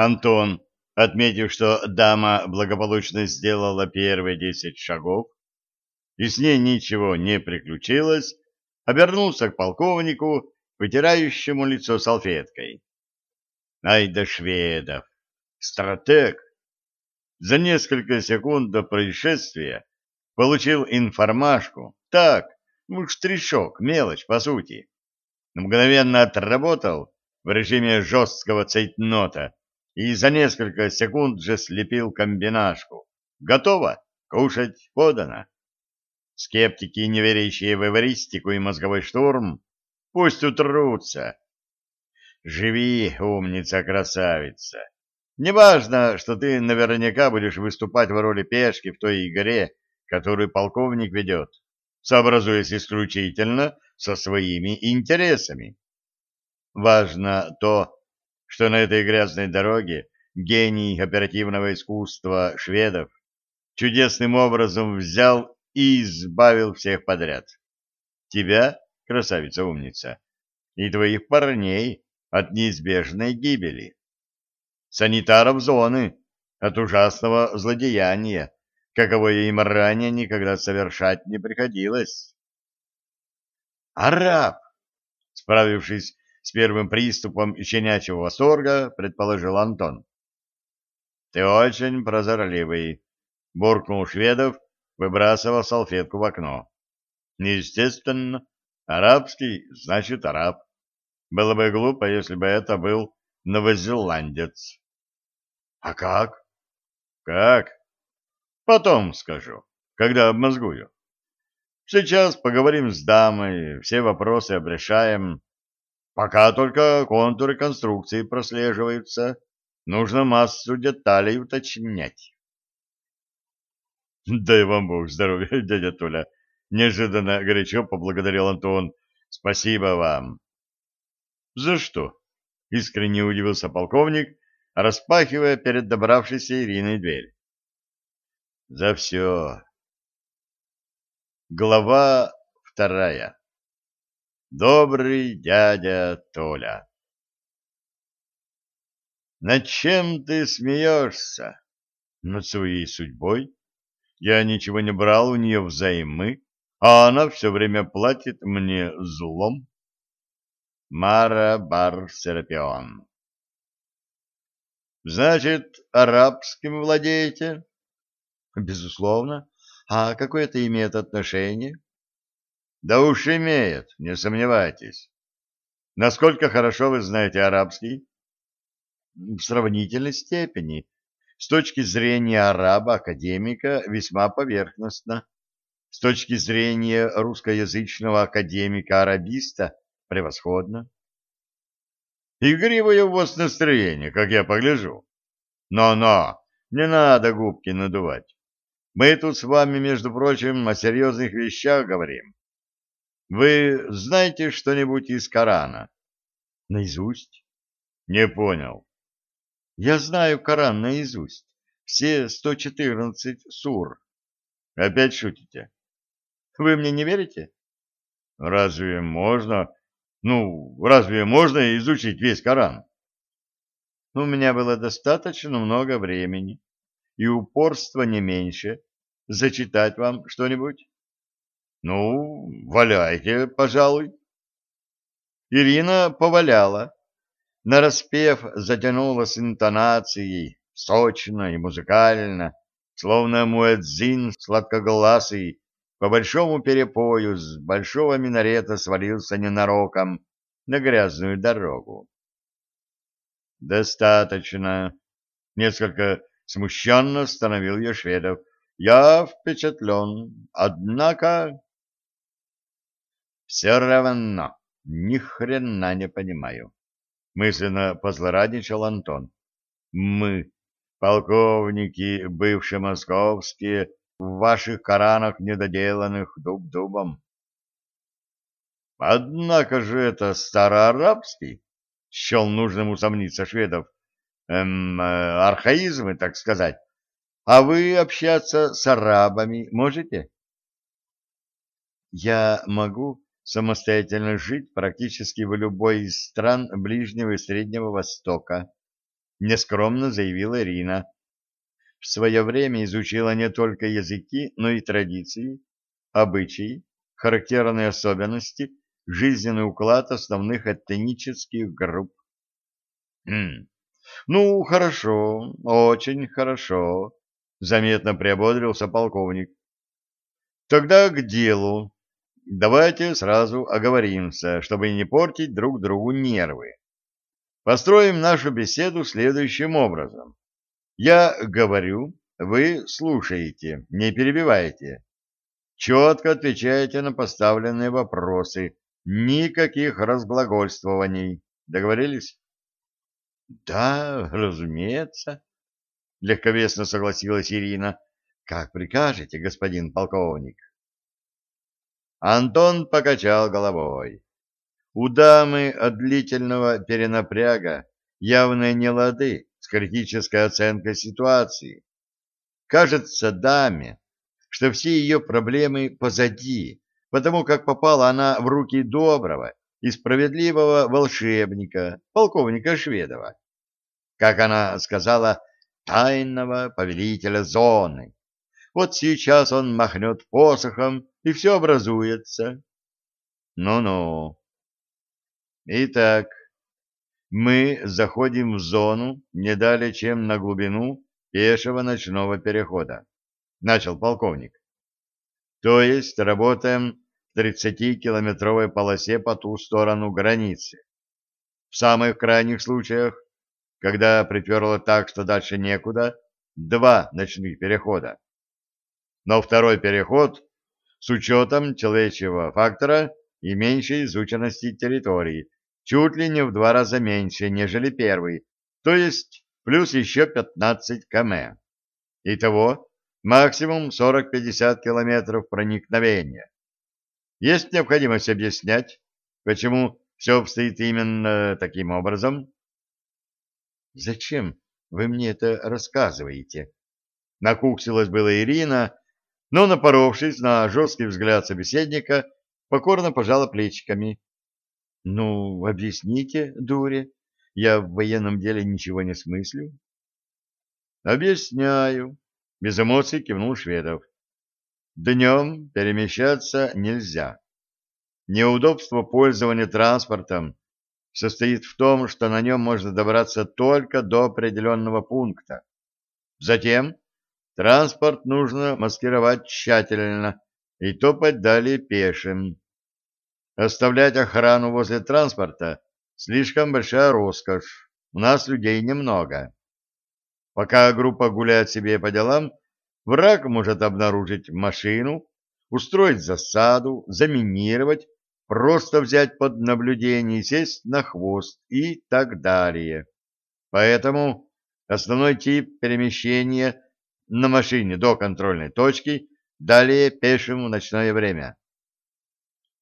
Антон, отметив, что дама благополучно сделала первые десять шагов, и с ней ничего не приключилось, обернулся к полковнику, вытирающему лицо салфеткой. Ай да шведов! Стратег! За несколько секунд до происшествия получил информашку. Так, ну, штришок, мелочь, по сути. Мгновенно отработал в режиме жесткого цейтнота и за несколько секунд же слепил комбинашку. Готово? Кушать подано. Скептики, не верящие в эвристику и мозговой штурм, пусть утрутся. Живи, умница-красавица. Неважно, что ты наверняка будешь выступать в роли пешки в той игре, которую полковник ведет, сообразуясь исключительно со своими интересами. Важно то, что на этой грязной дороге гений оперативного искусства шведов чудесным образом взял и избавил всех подряд. Тебя, красавица-умница, и твоих парней от неизбежной гибели санитаров зоны от ужасного злодеяния, каковое им ранее никогда совершать не приходилось. «Араб!» Справившись с первым приступом щенячьего восторга, предположил Антон. «Ты очень прозорливый», — буркнул Шведов, выбрасывая салфетку в окно. «Естественно, арабский значит араб. Было бы глупо, если бы это был новозеландец». А как? Как? Потом скажу, когда обмозгую. Сейчас поговорим с дамой, все вопросы обрешаем. Пока только контуры конструкции прослеживаются. Нужно массу деталей уточнять. Дай вам Бог здоровья, дядя Толя. Неожиданно горячо поблагодарил Антон. Спасибо вам. За что? Искренне удивился полковник распахивая перед добравшейся Ириной дверь. За все. Глава вторая. Добрый дядя Толя. Над чем ты смеешься? Над своей судьбой. Я ничего не брал у нее взаймы, а она все время платит мне злом. Мара Бар Серапион Значит, арабским владеете? Безусловно. А какое это имеет отношение? Да уж имеет, не сомневайтесь. Насколько хорошо вы знаете арабский? В сравнительной степени. С точки зрения араба-академика весьма поверхностно. С точки зрения русскоязычного академика-арабиста превосходно. Игривое у вас настроение, как я погляжу. Но-но, не надо губки надувать. Мы тут с вами, между прочим, о серьезных вещах говорим. Вы знаете что-нибудь из Корана? Наизусть? Не понял. Я знаю Коран наизусть. Все 114 сур. Опять шутите? Вы мне не верите? Разве можно ну, разве можно изучить весь Коран? У меня было достаточно много времени и упорства не меньше. Зачитать вам что-нибудь? Ну, валяйте, пожалуй. Ирина поваляла. Нараспев затянула с интонацией, сочно и музыкально, словно муэдзин сладкоголасый по большому перепою с большого минарета свалился ненароком на грязную дорогу. «Достаточно!» — несколько смущенно остановил ее шведов. «Я впечатлен, однако...» «Все равно ни хрена не понимаю», — мысленно позлорадничал Антон. «Мы, полковники, бывшие московские, в ваших Коранах недоделанных дуб дубом. Однако же это староарабский, счел нужным усомниться шведов, эм, э, архаизмы, так сказать. А вы общаться с арабами можете? Я могу самостоятельно жить практически в любой из стран Ближнего и Среднего Востока, нескромно заявила Ирина. В свое время изучила не только языки, но и традиции, обычаи, характерные особенности, жизненный уклад основных этнических групп. Хм. Ну, хорошо, очень хорошо, заметно приободрился полковник. Тогда к делу. Давайте сразу оговоримся, чтобы не портить друг другу нервы. Построим нашу беседу следующим образом. Я говорю, вы слушаете, не перебиваете. Четко отвечаете на поставленные вопросы. Никаких разглагольствований. Договорились? Да, разумеется, легковесно согласилась Ирина. Как прикажете, господин полковник? Антон покачал головой. У дамы от длительного перенапряга явные нелады с критической оценкой ситуации. Кажется даме, что все ее проблемы позади, потому как попала она в руки доброго и справедливого волшебника, полковника Шведова. Как она сказала, тайного повелителя зоны. Вот сейчас он махнет посохом, и все образуется. Ну-ну. Итак, мы заходим в зону не далее, чем на глубину пешего ночного перехода, начал полковник. То есть работаем в 30-километровой полосе по ту сторону границы. В самых крайних случаях, когда приперло так, что дальше некуда, два ночных перехода но второй переход с учетом человеческого фактора и меньшей изученности территории, чуть ли не в два раза меньше, нежели первый, то есть плюс еще 15 км. Итого максимум 40-50 километров проникновения. Есть необходимость объяснять, почему все обстоит именно таким образом? Зачем вы мне это рассказываете? Накуксилась была Ирина, но, напоровшись на жесткий взгляд собеседника, покорно пожала плечиками. — Ну, объясните, дуре, я в военном деле ничего не смыслю. — Объясняю, — без эмоций кивнул Шведов. — Днем перемещаться нельзя. Неудобство пользования транспортом состоит в том, что на нем можно добраться только до определенного пункта. Затем Транспорт нужно маскировать тщательно и топать далее пешим. Оставлять охрану возле транспорта слишком большая роскошь, у нас людей немного. Пока группа гуляет себе по делам, враг может обнаружить машину, устроить засаду, заминировать, просто взять под наблюдение, сесть на хвост и так далее. Поэтому основной тип перемещения на машине до контрольной точки, далее пешим в ночное время.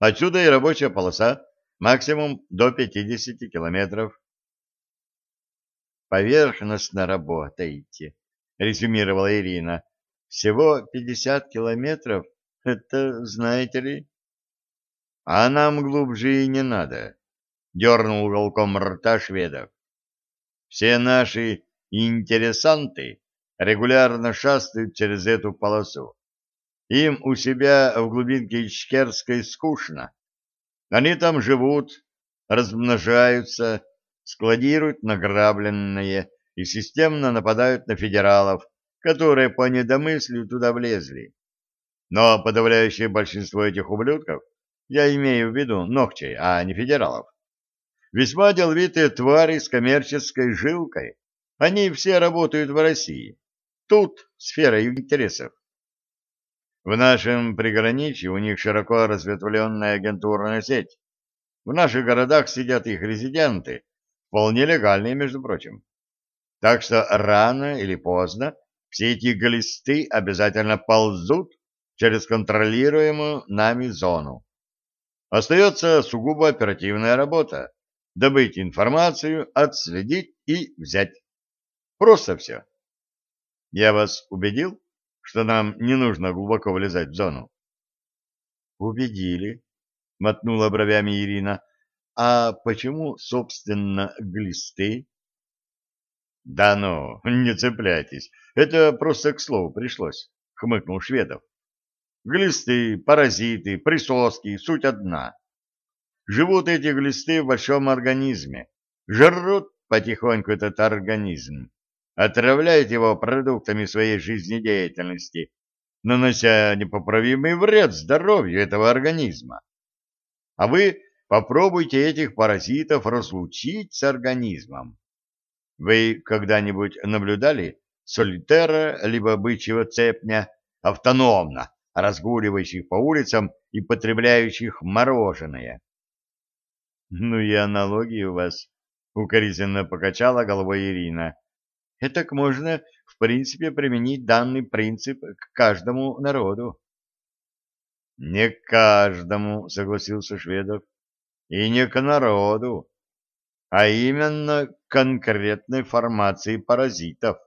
Отсюда и рабочая полоса, максимум до 50 километров. «Поверхностно работаете», — резюмировала Ирина. «Всего 50 километров? Это знаете ли?» «А нам глубже и не надо», — дернул уголком рта шведов. «Все наши интересанты регулярно шастают через эту полосу. Им у себя в глубинке Ичкерской скучно. Они там живут, размножаются, складируют награбленное и системно нападают на федералов, которые по недомыслию туда влезли. Но подавляющее большинство этих ублюдков, я имею в виду ногчей, а не федералов, весьма деловитые твари с коммерческой жилкой. Они все работают в России. Тут сфера интересов. В нашем приграничье у них широко разветвленная агентурная сеть. В наших городах сидят их резиденты, вполне легальные, между прочим. Так что рано или поздно все эти глисты обязательно ползут через контролируемую нами зону. Остается сугубо оперативная работа. Добыть информацию, отследить и взять. Просто все. Я вас убедил, что нам не нужно глубоко влезать в зону? Убедили, мотнула бровями Ирина. А почему, собственно, глисты? Да ну, не цепляйтесь, это просто к слову пришлось, хмыкнул Шведов. Глисты, паразиты, присоски — суть одна. Живут эти глисты в большом организме, жрут потихоньку этот организм, отравляют его продуктами своей жизнедеятельности, нанося непоправимый вред здоровью этого организма. А вы попробуйте этих паразитов разлучить с организмом. Вы когда-нибудь наблюдали солитера либо бычьего цепня автономно разгуливающих по улицам и потребляющих мороженое? Ну и аналогии у вас, укоризненно покачала головой Ирина. Этак можно, в принципе, применить данный принцип к каждому народу. Не к каждому, согласился Шведов, и не к народу, а именно к конкретной формации паразитов.